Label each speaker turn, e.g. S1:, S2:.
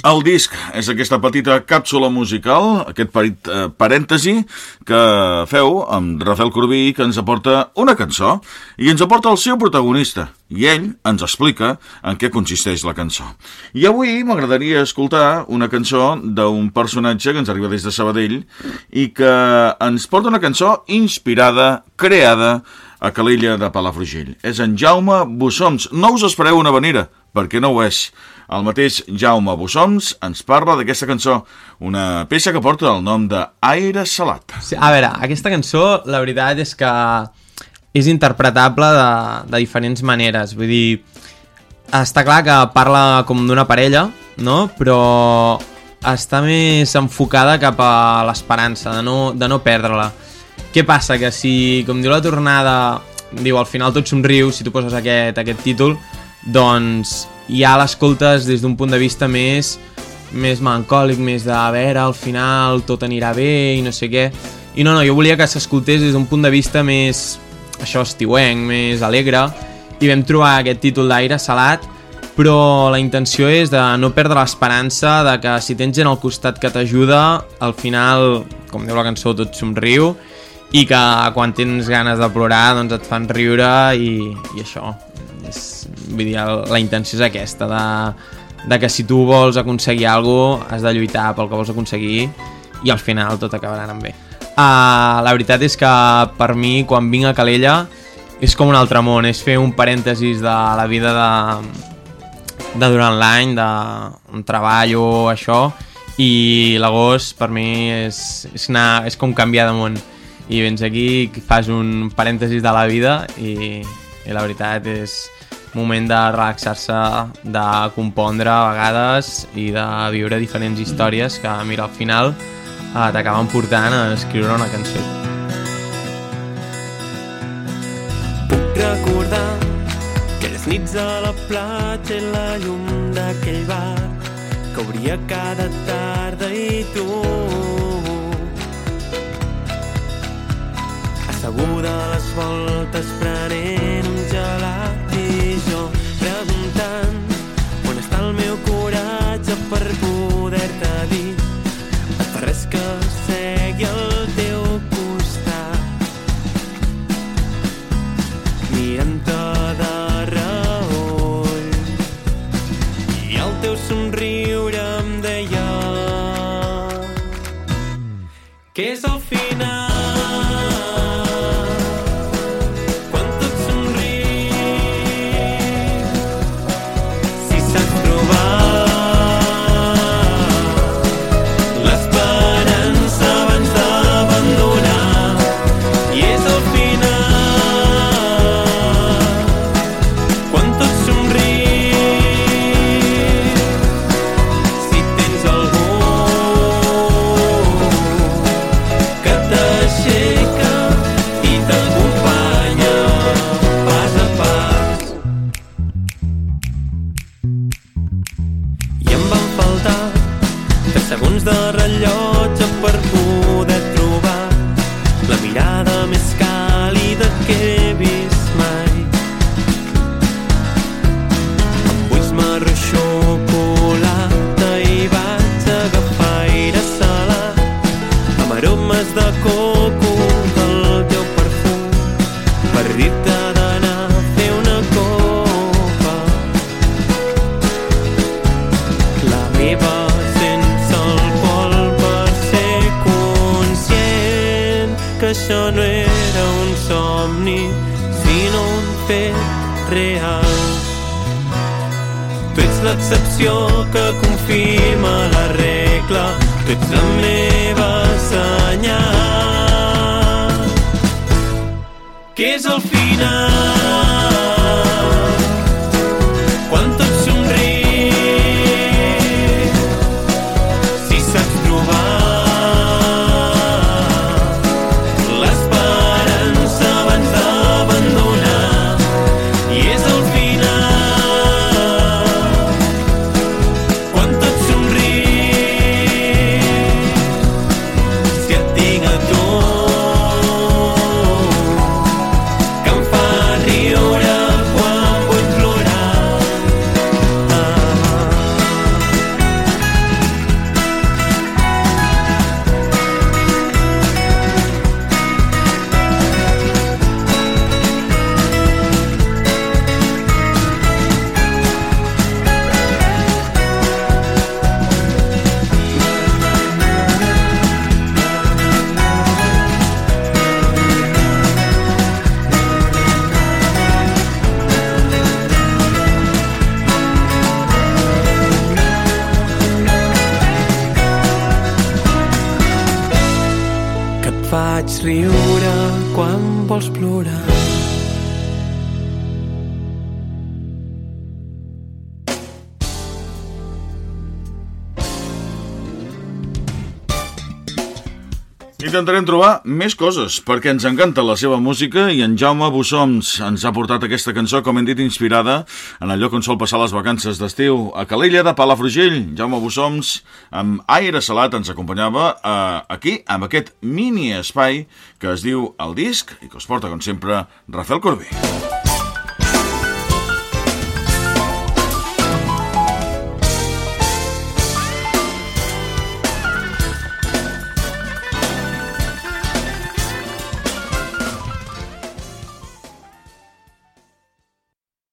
S1: El disc és aquesta petita càpsula musical, aquest petit eh, parèntesi que feu amb Rafael Corbí que ens aporta una cançó i ens aporta el seu protagonista i ell ens explica en què consisteix la cançó. I avui m'agradaria escoltar una cançó d'un personatge que ens arriba des de Sabadell i que ens porta una cançó inspirada, creada a Calella de Palafrugell. És en Jaume Bussoms. No us espereu una vanera, perquè no ho és. El mateix Jaume Bussoms ens parla d'aquesta cançó, una peça que porta el nom de Aire Salat.
S2: Sí, a veure, aquesta cançó, la veritat és que és interpretable de, de diferents maneres. Vull dir, està clar que parla com d'una parella, no? Però està més enfocada cap a l'esperança, de no, de no perdre-la. Què passa? Que si, com diu la tornada, diu al final tot somriu, si tu poses aquest, aquest títol, doncs ja l'escoltes des d'un punt de vista més més melancòlic, més de a veure, al final tot anirà bé i no sé què. I no, no, jo volia que s'escoltés des d'un punt de vista més, això, estiuenc, més alegre, i vam trobar aquest títol d'aire salat, però la intenció és de no perdre l'esperança de que si tens gent al costat que t'ajuda, al final, com diu la cançó, tot somriu, i que quan tens ganes de plorar doncs et fan riure i, i això, és, vull dir, la intenció és aquesta, de, de que si tu vols aconseguir alguna cosa, has de lluitar pel que vols aconseguir i al final tot acabarà anant bé. Uh, la veritat és que per mi, quan vinc a Calella, és com un altre món, és fer un parèntesis de la vida de, de durant l'any, de un treballo, això, i l'agost per mi és, és, anar, és com canviar de món i vens aquí, fas un parèntesis de la vida i, i la veritat és, moment de relaxar-se, de compondre a vegades i de viure diferents històries que, mira, al final eh, t'acaben portant a escriure una cançó.
S3: Puc recordar aquelles nits a la platja i la llum d'aquell bar que obria cada tarda i tu asseguda somriure em deia. Mm. Que és el això no era un somni, sinó un fet real. Tu ets l'excepció que confirma la regla, tu ets la meva senyal. Que és el final Pots riure quan vols plorar.
S1: Intentarem trobar més coses, perquè ens encanta la seva música i en Jaume Bussoms ens ha portat aquesta cançó, com hem dit, inspirada en el lloc on sol passar les vacances d'estiu, a Calella de Palafrugell. Jaume Bussoms, amb aire salat, ens acompanyava eh, aquí, amb aquest mini espai que es diu El Disc i que us porta, com sempre, Rafael Corbí.